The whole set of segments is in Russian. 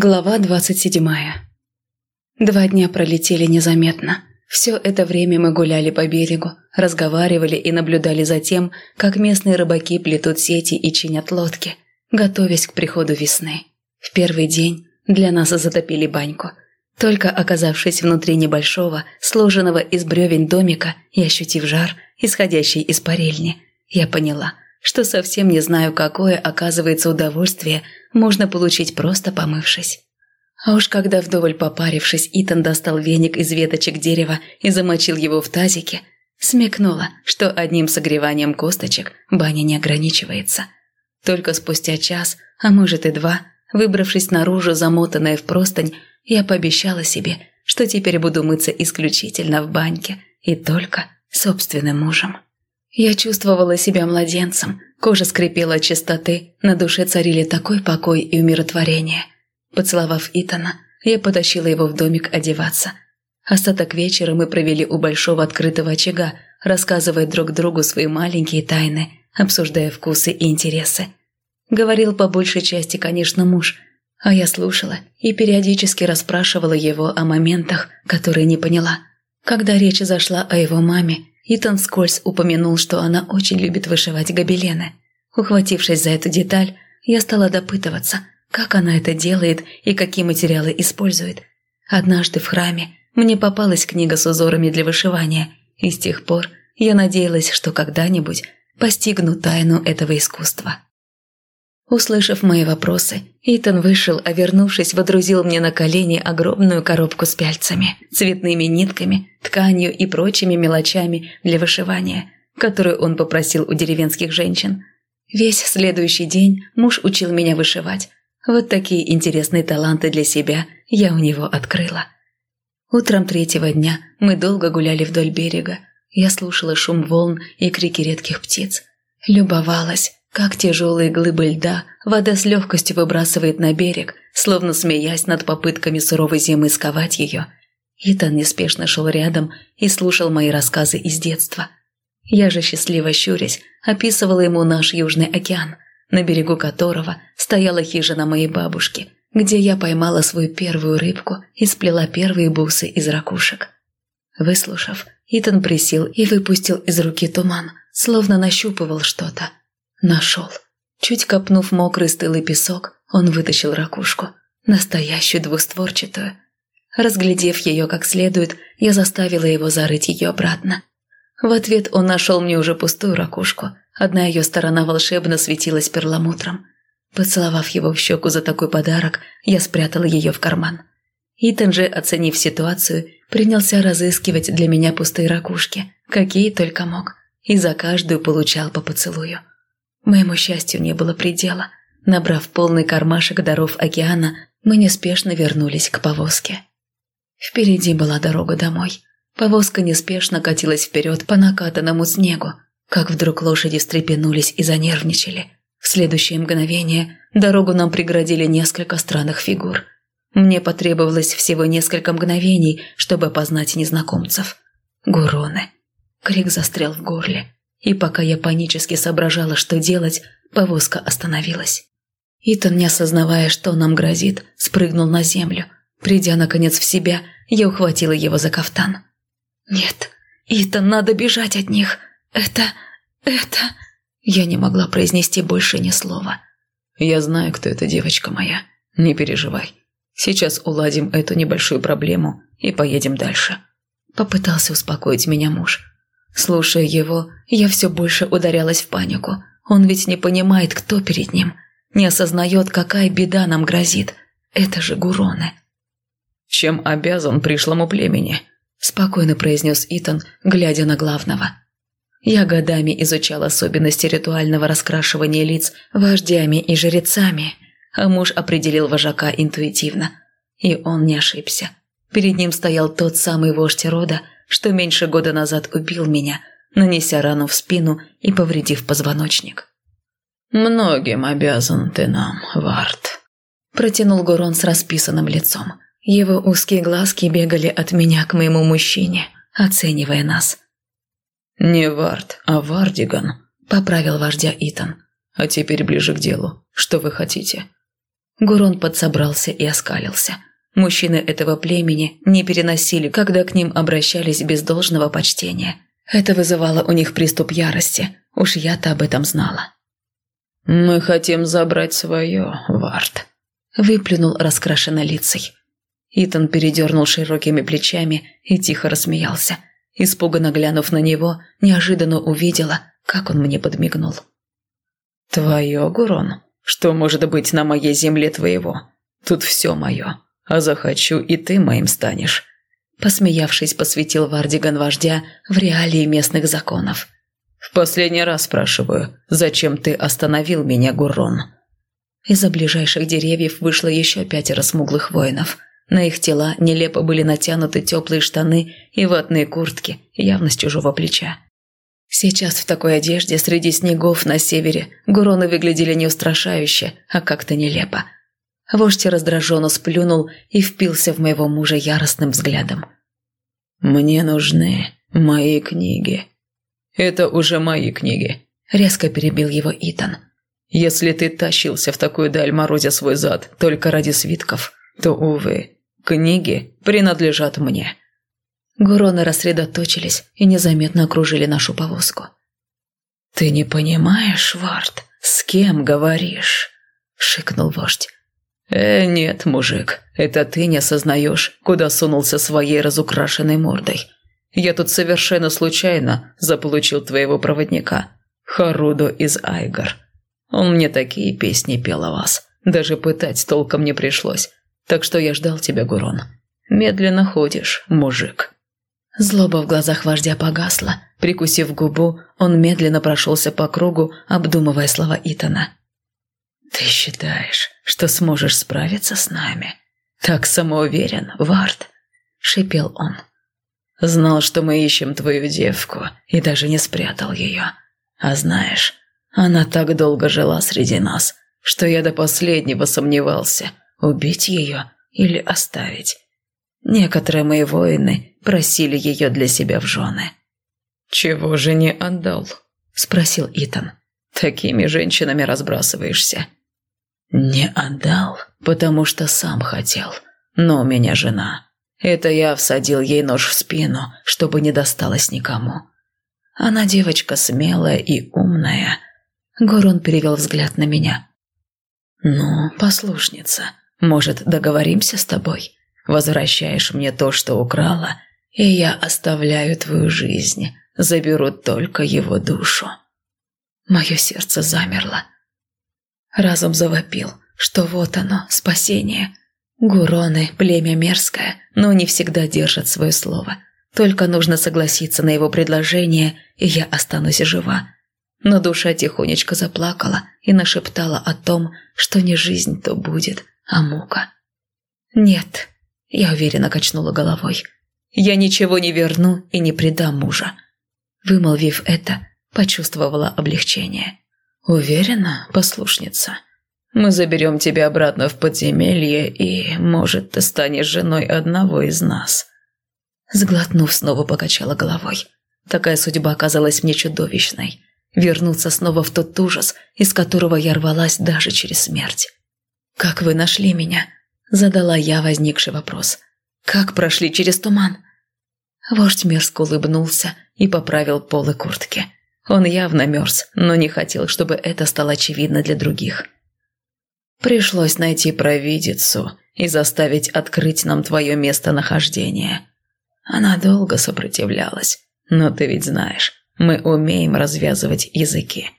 Глава двадцать седьмая. Два дня пролетели незаметно. Все это время мы гуляли по берегу, разговаривали и наблюдали за тем, как местные рыбаки плетут сети и чинят лодки, готовясь к приходу весны. В первый день для нас затопили баньку. Только оказавшись внутри небольшого, сложенного из бревен домика и ощутив жар, исходящий из парельни, я поняла, что совсем не знаю, какое, оказывается, удовольствие можно получить просто помывшись. А уж когда вдоволь попарившись, Итан достал веник из веточек дерева и замочил его в тазике, смекнула, что одним согреванием косточек баня не ограничивается. Только спустя час, а может и два, выбравшись наружу, замотанная в простынь, я пообещала себе, что теперь буду мыться исключительно в баньке и только собственным мужем. Я чувствовала себя младенцем, кожа скрипела от чистоты, на душе царили такой покой и умиротворение – Поцеловав Итана, я потащила его в домик одеваться. Остаток вечера мы провели у большого открытого очага, рассказывая друг другу свои маленькие тайны, обсуждая вкусы и интересы. Говорил по большей части, конечно, муж, а я слушала и периодически расспрашивала его о моментах, которые не поняла. Когда речь зашла о его маме, Итан вскользь упомянул, что она очень любит вышивать гобелены. Ухватившись за эту деталь, я стала допытываться – как она это делает и какие материалы использует? Однажды в храме мне попалась книга с узорами для вышивания, и с тех пор я надеялась, что когда-нибудь постигну тайну этого искусства. Услышав мои вопросы, Итан вышел, а вернувшись, водрузил мне на колени огромную коробку с пяльцами, цветными нитками, тканью и прочими мелочами для вышивания, которую он попросил у деревенских женщин. Весь следующий день муж учил меня вышивать, вот такие интересные таланты для себя я у него открыла. Утром третьего дня мы долго гуляли вдоль берега. Я слушала шум волн и крики редких птиц. Любовалась, как тяжелые глыбы льда вода с легкостью выбрасывает на берег, словно смеясь над попытками суровой зимы сковать ее. Итан неспешно шел рядом и слушал мои рассказы из детства. Я же счастливо щурясь описывала ему наш Южный океан – на берегу которого стояла хижина моей бабушки, где я поймала свою первую рыбку и сплела первые бусы из ракушек. Выслушав, Итан присел и выпустил из руки туман, словно нащупывал что-то. Нашел. Чуть копнув мокрый стылый песок, он вытащил ракушку, настоящую двустворчатую. Разглядев ее как следует, я заставила его зарыть ее обратно. В ответ он нашел мне уже пустую ракушку – Одна ее сторона волшебно светилась перламутром. Поцеловав его в щеку за такой подарок, я спрятала ее в карман. Итан же, оценив ситуацию, принялся разыскивать для меня пустые ракушки, какие только мог, и за каждую получал по поцелую. Моему счастью не было предела. Набрав полный кармашек даров океана, мы неспешно вернулись к повозке. Впереди была дорога домой. Повозка неспешно катилась вперед по накатанному снегу, как вдруг лошади встрепенулись и занервничали. В следующее мгновение дорогу нам преградили несколько странных фигур. Мне потребовалось всего несколько мгновений, чтобы опознать незнакомцев. Гуроны. Крик застрял в горле. И пока я панически соображала, что делать, повозка остановилась. Итан, не осознавая, что нам грозит, спрыгнул на землю. Придя, наконец, в себя, я ухватила его за кафтан. «Нет, Итан, надо бежать от них!» «Это... это...» Я не могла произнести больше ни слова. «Я знаю, кто эта девочка моя. Не переживай. Сейчас уладим эту небольшую проблему и поедем дальше». Попытался успокоить меня муж. Слушая его, я все больше ударялась в панику. Он ведь не понимает, кто перед ним. Не осознает, какая беда нам грозит. Это же Гуроны. «Чем обязан пришлому племени?» – спокойно произнес Итан, глядя на главного. Я годами изучал особенности ритуального раскрашивания лиц вождями и жрецами, а муж определил вожака интуитивно. И он не ошибся. Перед ним стоял тот самый вождь рода, что меньше года назад убил меня, нанеся рану в спину и повредив позвоночник. «Многим обязан ты нам, Варт», – протянул Гурон с расписанным лицом. Его узкие глазки бегали от меня к моему мужчине, оценивая нас – «Не Вард, а Вардиган», – поправил вождя Итан. «А теперь ближе к делу. Что вы хотите?» Гурон подсобрался и оскалился. Мужчины этого племени не переносили, когда к ним обращались без должного почтения. Это вызывало у них приступ ярости. Уж я-то об этом знала. «Мы хотим забрать свое, Вард», – выплюнул раскрашенной лицей. Итан передернул широкими плечами и тихо рассмеялся. Испуганно глянув на него, неожиданно увидела, как он мне подмигнул. «Твое, Гурон? Что может быть на моей земле твоего? Тут все мое, а захочу, и ты моим станешь». Посмеявшись, посвятил Вардиган вождя в реалии местных законов – «В последний раз спрашиваю, зачем ты остановил меня, Гуррон?» Из-за ближайших деревьев вышло еще пятеро смуглых воинов. На их тела нелепо были натянуты теплые штаны и ватные куртки, явно с чужого плеча. Сейчас в такой одежде среди снегов на севере гуроны выглядели не устрашающе, а как-то нелепо. Вождь раздраженно сплюнул и впился в моего мужа яростным взглядом. «Мне нужны мои книги», «Это уже мои книги», – резко перебил его Итан. «Если ты тащился в такую даль, морозя свой зад только ради свитков, то, увы, книги принадлежат мне». Гуроны рассредоточились и незаметно окружили нашу повозку. «Ты не понимаешь, Вард, с кем говоришь?» – шикнул вождь. «Э, нет, мужик, это ты не осознаешь, куда сунулся своей разукрашенной мордой. Я тут совершенно случайно заполучил твоего проводника, Харудо из Айгар. Он мне такие песни пел о вас. Даже пытать толком не пришлось. Так что я ждал тебя, Гурон. Медленно ходишь, мужик». Злоба в глазах вождя погасла. Прикусив губу, он медленно прошелся по кругу, обдумывая слова Итана. «Ты считаешь, что сможешь справиться с нами? Так самоуверен, Вард?» – шипел он. Знал, что мы ищем твою девку, и даже не спрятал ее. А знаешь, она так долго жила среди нас, что я до последнего сомневался, убить ее или оставить. Некоторые мои воины просили ее для себя в жены. «Чего же не отдал?» – спросил Итан. «Такими женщинами разбрасываешься». «Не отдал, потому что сам хотел, но у меня жена». Это я всадил ей нож в спину, чтобы не досталось никому. Она девочка смелая и умная. Горон перевел взгляд на меня. «Ну, послушница, может, договоримся с тобой? Возвращаешь мне то, что украла, и я оставляю твою жизнь, заберу только его душу». Мое сердце замерло. Разум завопил, что вот оно, спасение – Гуроны – племя мерзкое, но не всегда держат свое слово. Только нужно согласиться на его предложение, и я останусь жива. Но душа тихонечко заплакала и нашептала о том, что не жизнь то будет, а мука. «Нет», – я уверенно качнула головой. «Я ничего не верну и не предам мужа». Вымолвив это, почувствовала облегчение. «Уверена, послушница?» Мы заберем тебя обратно в подземелье, и, может, ты станешь женой одного из нас». Сглотнув, снова покачала головой. Такая судьба оказалась мне чудовищной. Вернуться снова в тот ужас, из которого я рвалась даже через смерть. «Как вы нашли меня?» – задала я возникший вопрос. «Как прошли через туман?» Вождь мерзко улыбнулся и поправил полы куртки. Он явно мерз, но не хотел, чтобы это стало очевидно для других. Пришлось найти провидицу и заставить открыть нам твое местонахождение. Она долго сопротивлялась, но ты ведь знаешь, мы умеем развязывать языки.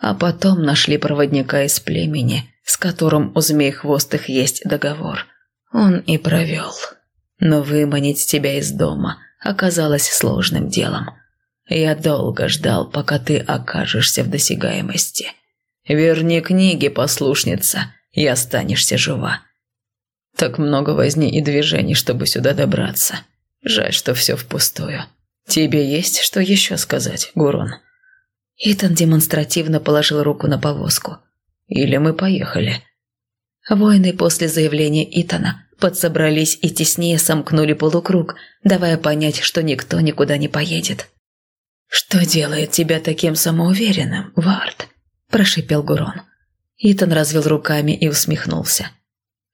А потом нашли проводника из племени, с которым у змей-хвостых есть договор. Он и провел. Но выманить тебя из дома оказалось сложным делом. Я долго ждал, пока ты окажешься в досягаемости. Верни книги, послушница, и останешься жива. Так много возни и движений, чтобы сюда добраться. Жаль, что все впустую. Тебе есть что еще сказать, Гурон?» Итан демонстративно положил руку на повозку. «Или мы поехали?» Воины после заявления Итана подсобрались и теснее сомкнули полукруг, давая понять, что никто никуда не поедет. «Что делает тебя таким самоуверенным, Вард?» – прошипел Гурон. Итан развел руками и усмехнулся.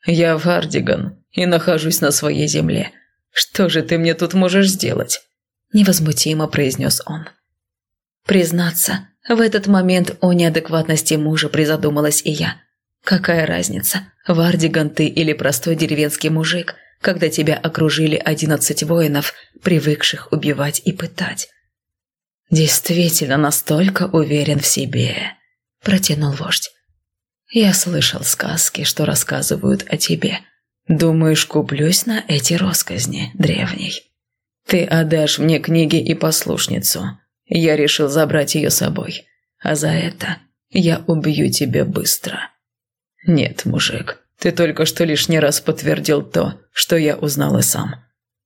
«Я Вардиган и нахожусь на своей земле. Что же ты мне тут можешь сделать?» Невозмутимо произнес он. Признаться, в этот момент о неадекватности мужа призадумалась и я. Какая разница, Вардиган ты или простой деревенский мужик, когда тебя окружили одиннадцать воинов, привыкших убивать и пытать? Действительно настолько уверен в себе, протянул вождь. Я слышал сказки, что рассказывают о тебе. Думаешь, куплюсь на эти росказни, древний? Ты отдашь мне книги и послушницу. Я решил забрать ее с собой. А за это я убью тебя быстро. Нет, мужик, ты только что лишний раз подтвердил то, что я узнал и сам.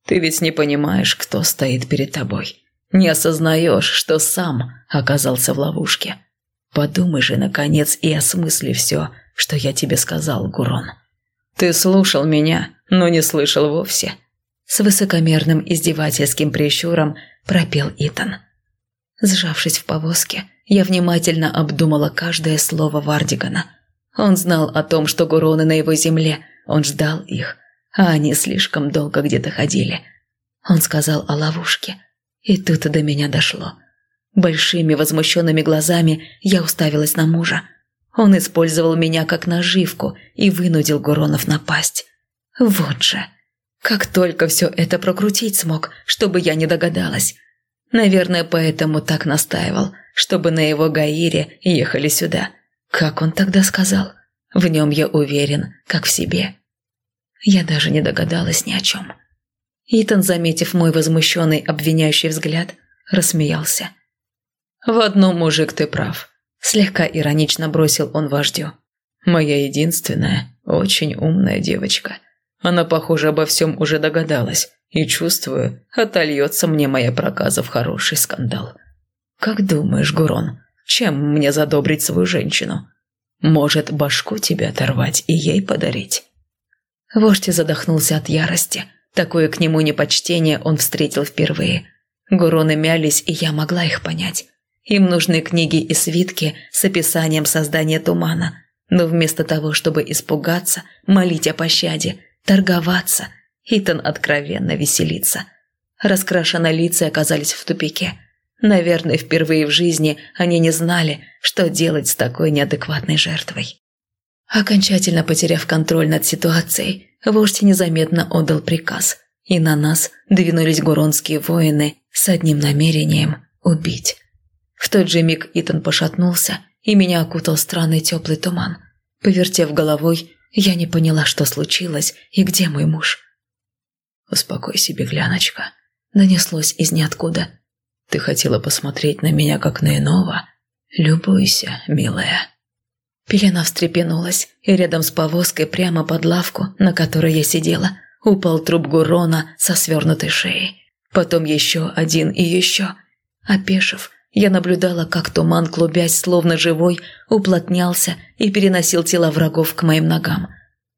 Ты ведь не понимаешь, кто стоит перед тобой. Не осознаешь, что сам оказался в ловушке. Подумай же, наконец, и осмысли все, что я тебе сказал, Гурон. Ты слушал меня, но не слышал вовсе. С высокомерным издевательским прищуром пропел Итан. Сжавшись в повозке, я внимательно обдумала каждое слово Вардигана. Он знал о том, что Гуроны на его земле, он ждал их, а они слишком долго где-то ходили. Он сказал о ловушке, и тут до меня дошло – Большими возмущенными глазами я уставилась на мужа. Он использовал меня как наживку и вынудил Гуронов напасть. Вот же. Как только все это прокрутить смог, чтобы я не догадалась. Наверное, поэтому так настаивал, чтобы на его Гаире ехали сюда. Как он тогда сказал? В нем я уверен, как в себе. Я даже не догадалась ни о чем. Итан, заметив мой возмущенный обвиняющий взгляд, рассмеялся. «В одном, мужик, ты прав», – слегка иронично бросил он вождю. «Моя единственная, очень умная девочка. Она, похоже, обо всем уже догадалась, и, чувствую, отольется мне моя проказа в хороший скандал. Как думаешь, Гурон, чем мне задобрить свою женщину? Может, башку тебе оторвать и ей подарить?» Вождь задохнулся от ярости. Такое к нему непочтение он встретил впервые. Гуроны мялись, и я могла их понять. Им нужны книги и свитки с описанием создания тумана. Но вместо того, чтобы испугаться, молить о пощаде, торговаться, Итан откровенно веселится. Раскрашенные лица оказались в тупике. Наверное, впервые в жизни они не знали, что делать с такой неадекватной жертвой. Окончательно потеряв контроль над ситуацией, вождь незаметно отдал приказ, и на нас двинулись гуронские воины с одним намерением – убить. В тот же миг Итан пошатнулся, и меня окутал странный теплый туман. Повертев головой, я не поняла, что случилось и где мой муж. «Успокойся, бегляночка», — донеслось из ниоткуда. «Ты хотела посмотреть на меня, как на иного? Любуйся, милая». Пелена встрепенулась, и рядом с повозкой прямо под лавку, на которой я сидела, упал труп Гурона со свернутой шеей. Потом еще один и еще. Опешив, я наблюдала, как туман, клубясь словно живой, уплотнялся и переносил тела врагов к моим ногам.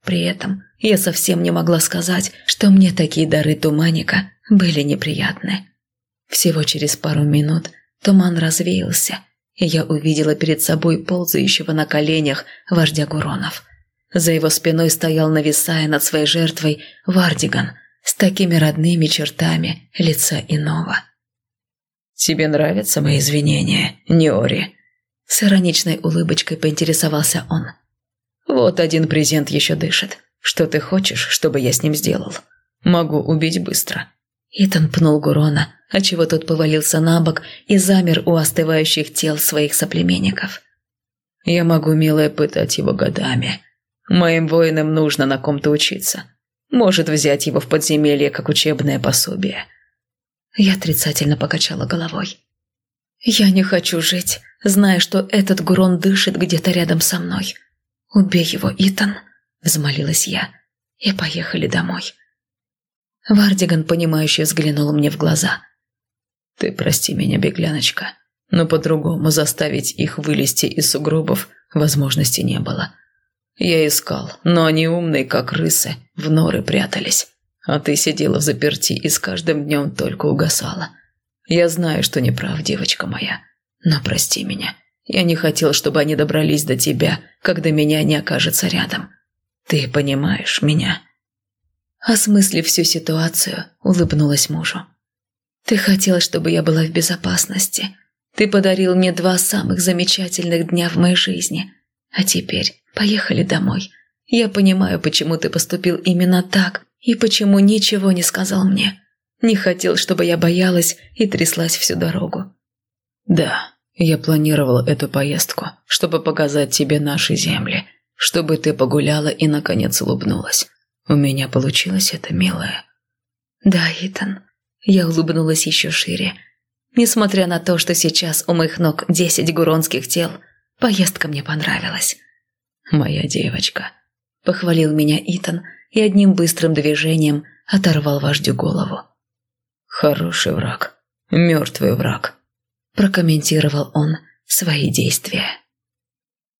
При этом я совсем не могла сказать, что мне такие дары туманика были неприятны. Всего через пару минут туман развеялся, и я увидела перед собой ползающего на коленях вождя Гуронов. За его спиной стоял, нависая над своей жертвой, Вардиган с такими родными чертами лица иного. «Тебе нравятся мои извинения, Неори?» С ироничной улыбочкой поинтересовался он. «Вот один презент еще дышит. Что ты хочешь, чтобы я с ним сделал? Могу убить быстро». Итан пнул Гурона, отчего тот повалился на бок и замер у остывающих тел своих соплеменников. «Я могу, милая, пытать его годами. Моим воинам нужно на ком-то учиться. Может взять его в подземелье как учебное пособие». Я отрицательно покачала головой. «Я не хочу жить, зная, что этот Гурон дышит где-то рядом со мной. Убей его, Итан!» – взмолилась я. И поехали домой. Вардиган, понимающе взглянул мне в глаза. «Ты прости меня, бегляночка, но по-другому заставить их вылезти из сугробов возможности не было. Я искал, но они умные, как рысы, в норы прятались. А ты сидела в заперти и с каждым днем только угасала. Я знаю, что не прав, девочка моя. Но прости меня. Я не хотел, чтобы они добрались до тебя, когда меня не окажется рядом. Ты понимаешь меня?» Осмыслив всю ситуацию, улыбнулась мужу. «Ты хотел, чтобы я была в безопасности. Ты подарил мне два самых замечательных дня в моей жизни. А теперь поехали домой. Я понимаю, почему ты поступил именно так и почему ничего не сказал мне. Не хотел, чтобы я боялась и тряслась всю дорогу». «Да, я планировал эту поездку, чтобы показать тебе наши земли, чтобы ты погуляла и, наконец, улыбнулась. У меня получилось это, милая». «Да, Итан». Я улыбнулась еще шире. Несмотря на то, что сейчас у моих ног десять гуронских тел, поездка мне понравилась. «Моя девочка», – похвалил меня Итан и одним быстрым движением оторвал вождю голову. «Хороший враг, мертвый враг», – прокомментировал он свои действия.